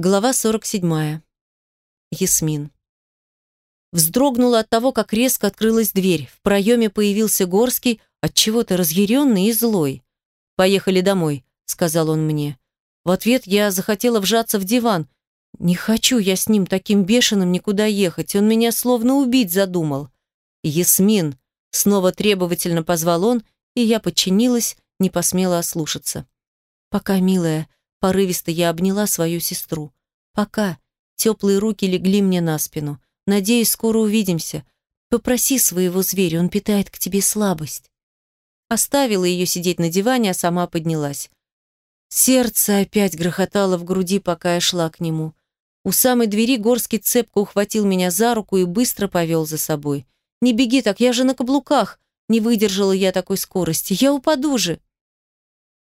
Глава 47. Ясмин. Вздрогнула от того, как резко открылась дверь. В проеме появился Горский, от чего то разъяренный и злой. «Поехали домой», — сказал он мне. В ответ я захотела вжаться в диван. Не хочу я с ним таким бешеным никуда ехать, он меня словно убить задумал. «Ясмин», — снова требовательно позвал он, и я подчинилась, не посмела ослушаться. «Пока, милая», — порывисто я обняла свою сестру. «Пока». Теплые руки легли мне на спину. «Надеюсь, скоро увидимся. Попроси своего зверя, он питает к тебе слабость». Оставила ее сидеть на диване, а сама поднялась. Сердце опять грохотало в груди, пока я шла к нему. У самой двери Горский цепко ухватил меня за руку и быстро повел за собой. «Не беги так, я же на каблуках!» Не выдержала я такой скорости. «Я упаду же!»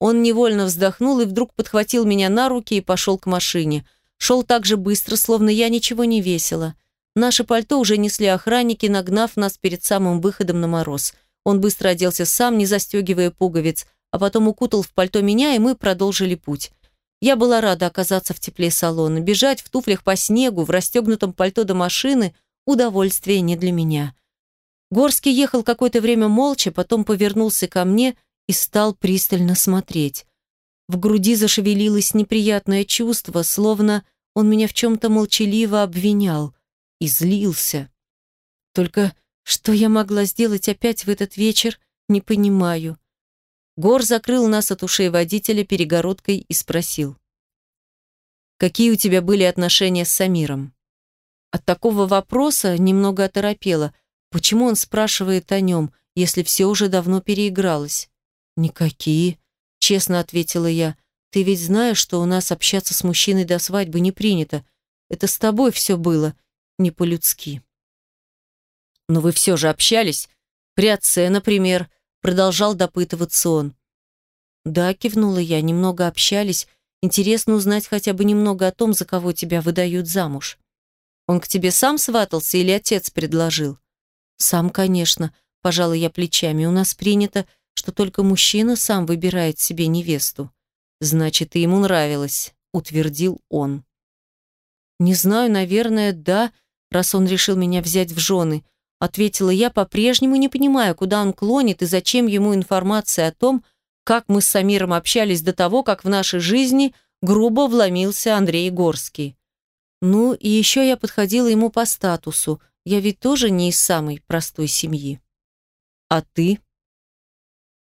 Он невольно вздохнул и вдруг подхватил меня на руки и пошел к машине. Шел так же быстро, словно я ничего не весила. Наше пальто уже несли охранники, нагнав нас перед самым выходом на мороз. Он быстро оделся сам, не застегивая пуговиц, а потом укутал в пальто меня, и мы продолжили путь. Я была рада оказаться в тепле салона. Бежать в туфлях по снегу, в расстегнутом пальто до машины – удовольствие не для меня. Горский ехал какое-то время молча, потом повернулся ко мне – и стал пристально смотреть. В груди зашевелилось неприятное чувство, словно он меня в чем-то молчаливо обвинял и злился. Только что я могла сделать опять в этот вечер, не понимаю. Гор закрыл нас от ушей водителя перегородкой и спросил. «Какие у тебя были отношения с Самиром?» От такого вопроса немного оторопела. Почему он спрашивает о нем, если все уже давно переигралось? «Никакие», — честно ответила я. «Ты ведь знаешь, что у нас общаться с мужчиной до свадьбы не принято. Это с тобой все было не по-людски». «Но вы все же общались? При отце, например», — продолжал допытываться он. «Да», — кивнула я, — «немного общались. Интересно узнать хотя бы немного о том, за кого тебя выдают замуж. Он к тебе сам сватался или отец предложил?» «Сам, конечно», — пожала я плечами. «У нас принято, что только мужчина сам выбирает себе невесту. Значит, ты ему нравилась, утвердил он. Не знаю, наверное, да, раз он решил меня взять в жены, ответила я, по-прежнему не понимая, куда он клонит и зачем ему информация о том, как мы с Самиром общались до того, как в нашей жизни грубо вломился Андрей Горский. Ну, и еще я подходила ему по статусу. Я ведь тоже не из самой простой семьи. А ты?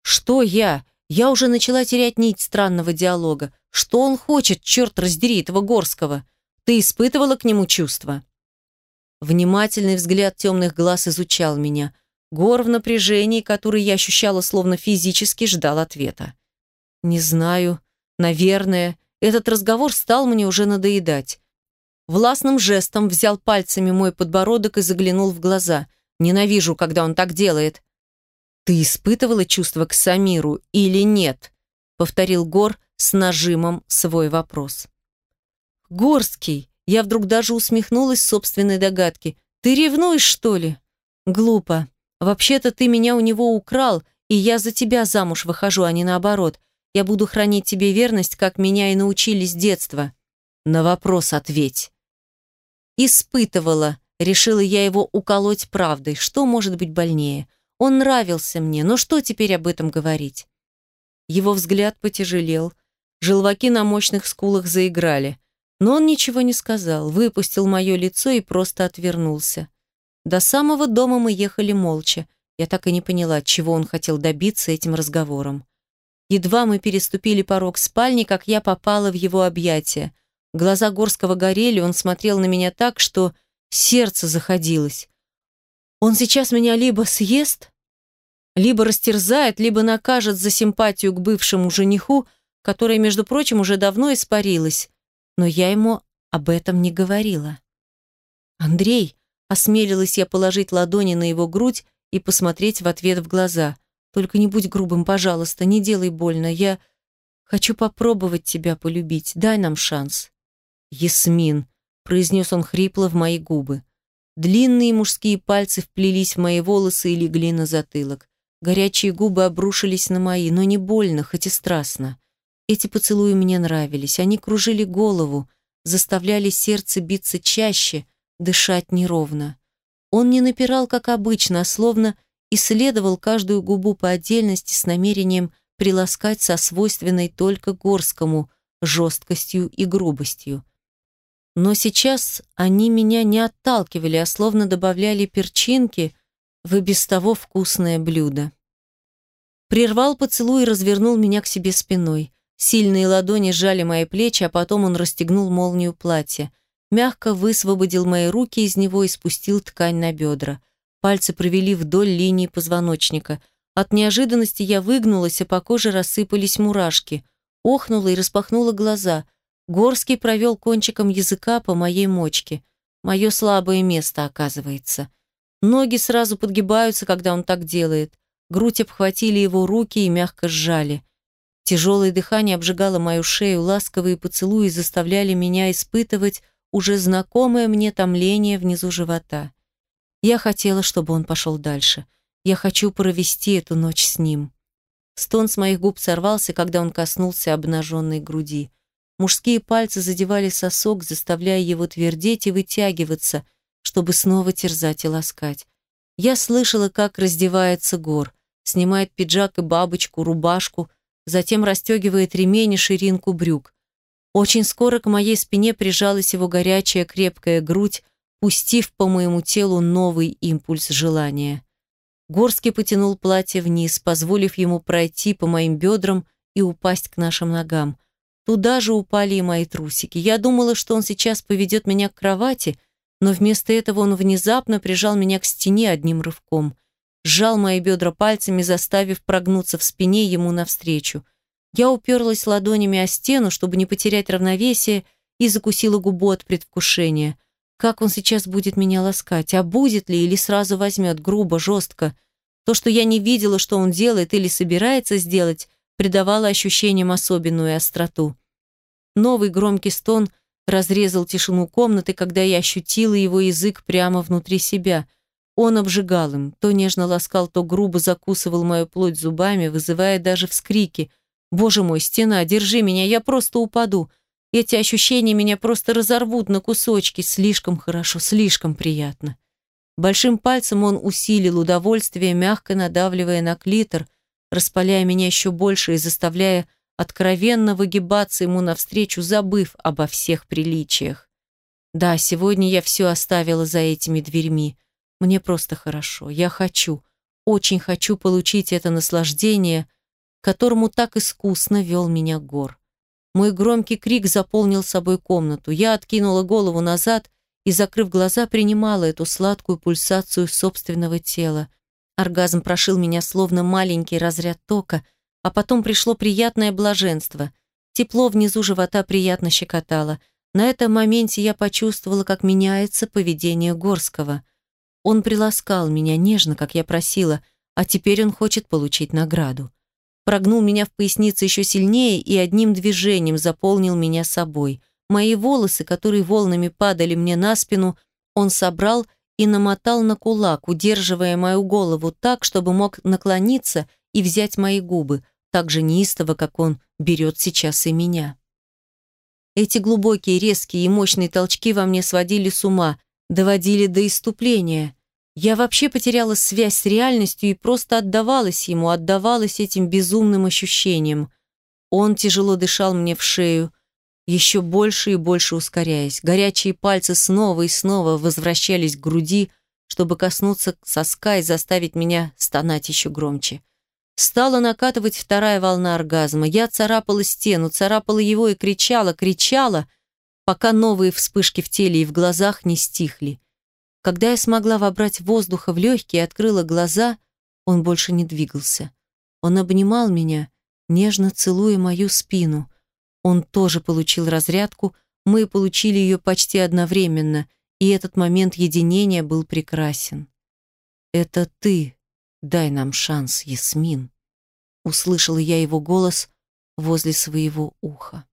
Что я? Я уже начала терять нить странного диалога. Что он хочет, черт раздери, этого Горского? Ты испытывала к нему чувства? Внимательный взгляд темных глаз изучал меня. Гор в напряжении, который я ощущала словно физически, ждал ответа. Не знаю. Наверное. Этот разговор стал мне уже надоедать. Властным жестом взял пальцами мой подбородок и заглянул в глаза. Ненавижу, когда он так делает. «Ты испытывала чувство к Самиру или нет?» — повторил Гор с нажимом свой вопрос. «Горский!» Я вдруг даже усмехнулась собственной догадки. «Ты ревнуешь, что ли?» «Глупо. Вообще-то ты меня у него украл, и я за тебя замуж выхожу, а не наоборот. Я буду хранить тебе верность, как меня и научили с детства». «На вопрос ответь». «Испытывала», — решила я его уколоть правдой. Что может быть больнее? Он нравился мне, но что теперь об этом говорить? Его взгляд потяжелел, желваки на мощных скулах заиграли. Но он ничего не сказал, выпустил мое лицо и просто отвернулся. До самого дома мы ехали молча. Я так и не поняла, чего он хотел добиться этим разговором. Едва мы переступили порог спальни, как я попала в его объятия. Глаза Горского горели, он смотрел на меня так, что сердце заходилось. Он сейчас меня либо съест, либо растерзает, либо накажет за симпатию к бывшему жениху, которая, между прочим, уже давно испарилась. Но я ему об этом не говорила. «Андрей», — осмелилась я положить ладони на его грудь и посмотреть в ответ в глаза. «Только не будь грубым, пожалуйста, не делай больно. Я хочу попробовать тебя полюбить. Дай нам шанс». «Ясмин», — произнес он хрипло в мои губы. Длинные мужские пальцы вплелись в мои волосы и легли на затылок. Горячие губы обрушились на мои, но не больно, хоть и страстно. Эти поцелуи мне нравились, они кружили голову, заставляли сердце биться чаще, дышать неровно. Он не напирал, как обычно, а словно исследовал каждую губу по отдельности с намерением приласкать со свойственной только горскому жесткостью и грубостью. Но сейчас они меня не отталкивали, а словно добавляли перчинки в и без того вкусное блюдо. Прервал поцелуй и развернул меня к себе спиной. Сильные ладони сжали мои плечи, а потом он расстегнул молнию платья. Мягко высвободил мои руки из него и спустил ткань на бедра. Пальцы провели вдоль линии позвоночника. От неожиданности я выгнулась, а по коже рассыпались мурашки. Охнула и распахнула глаза. Горский провел кончиком языка по моей мочке. Мое слабое место, оказывается. Ноги сразу подгибаются, когда он так делает. Грудь обхватили его руки и мягко сжали. Тяжелое дыхание обжигало мою шею, ласковые поцелуи заставляли меня испытывать уже знакомое мне томление внизу живота. Я хотела, чтобы он пошел дальше. Я хочу провести эту ночь с ним. Стон с моих губ сорвался, когда он коснулся обнаженной груди. Мужские пальцы задевали сосок, заставляя его твердеть и вытягиваться, чтобы снова терзать и ласкать. Я слышала, как раздевается гор снимает пиджак и бабочку, рубашку, затем расстегивает ремень и ширинку брюк. Очень скоро к моей спине прижалась его горячая крепкая грудь, пустив по моему телу новый импульс желания. Горский потянул платье вниз, позволив ему пройти по моим бедрам и упасть к нашим ногам. Туда же упали мои трусики. Я думала, что он сейчас поведет меня к кровати, но вместо этого он внезапно прижал меня к стене одним рывком – сжал мои бедра пальцами, заставив прогнуться в спине ему навстречу. Я уперлась ладонями о стену, чтобы не потерять равновесие, и закусила губу от предвкушения. Как он сейчас будет меня ласкать? А будет ли или сразу возьмет, грубо, жестко? То, что я не видела, что он делает или собирается сделать, придавало ощущениям особенную остроту. Новый громкий стон разрезал тишину комнаты, когда я ощутила его язык прямо внутри себя – он обжигал им, то нежно ласкал, то грубо закусывал мою плоть зубами, вызывая даже вскрики. «Боже мой, стена, держи меня, я просто упаду!» Эти ощущения меня просто разорвут на кусочки. Слишком хорошо, слишком приятно. Большим пальцем он усилил удовольствие, мягко надавливая на клитор, распаляя меня еще больше и заставляя откровенно выгибаться ему навстречу, забыв обо всех приличиях. Да, сегодня я все оставила за этими дверьми. Мне просто хорошо. Я хочу, очень хочу получить это наслаждение, которому так искусно вел меня Гор. Мой громкий крик заполнил собой комнату. Я откинула голову назад и, закрыв глаза, принимала эту сладкую пульсацию собственного тела. Оргазм прошил меня словно маленький разряд тока, а потом пришло приятное блаженство. Тепло внизу живота приятно щекотало. На этом моменте я почувствовала, как меняется поведение Горского – он приласкал меня нежно, как я просила, а теперь он хочет получить награду. Прогнул меня в пояснице еще сильнее и одним движением заполнил меня собой. Мои волосы, которые волнами падали мне на спину, он собрал и намотал на кулак, удерживая мою голову так, чтобы мог наклониться и взять мои губы, так же неистово, как он берет сейчас и меня. Эти глубокие, резкие и мощные толчки во мне сводили с ума, доводили до иступления. Я вообще потеряла связь с реальностью и просто отдавалась ему, отдавалась этим безумным ощущениям. Он тяжело дышал мне в шею, еще больше и больше ускоряясь. Горячие пальцы снова и снова возвращались к груди, чтобы коснуться соска и заставить меня стонать еще громче. Стала накатывать вторая волна оргазма. Я царапала стену, царапала его и кричала, кричала, пока новые вспышки в теле и в глазах не стихли. Когда я смогла вобрать воздуха в легкие и открыла глаза, он больше не двигался. Он обнимал меня, нежно целуя мою спину. Он тоже получил разрядку, мы получили ее почти одновременно, и этот момент единения был прекрасен. «Это ты, дай нам шанс, Ясмин», — услышала я его голос возле своего уха.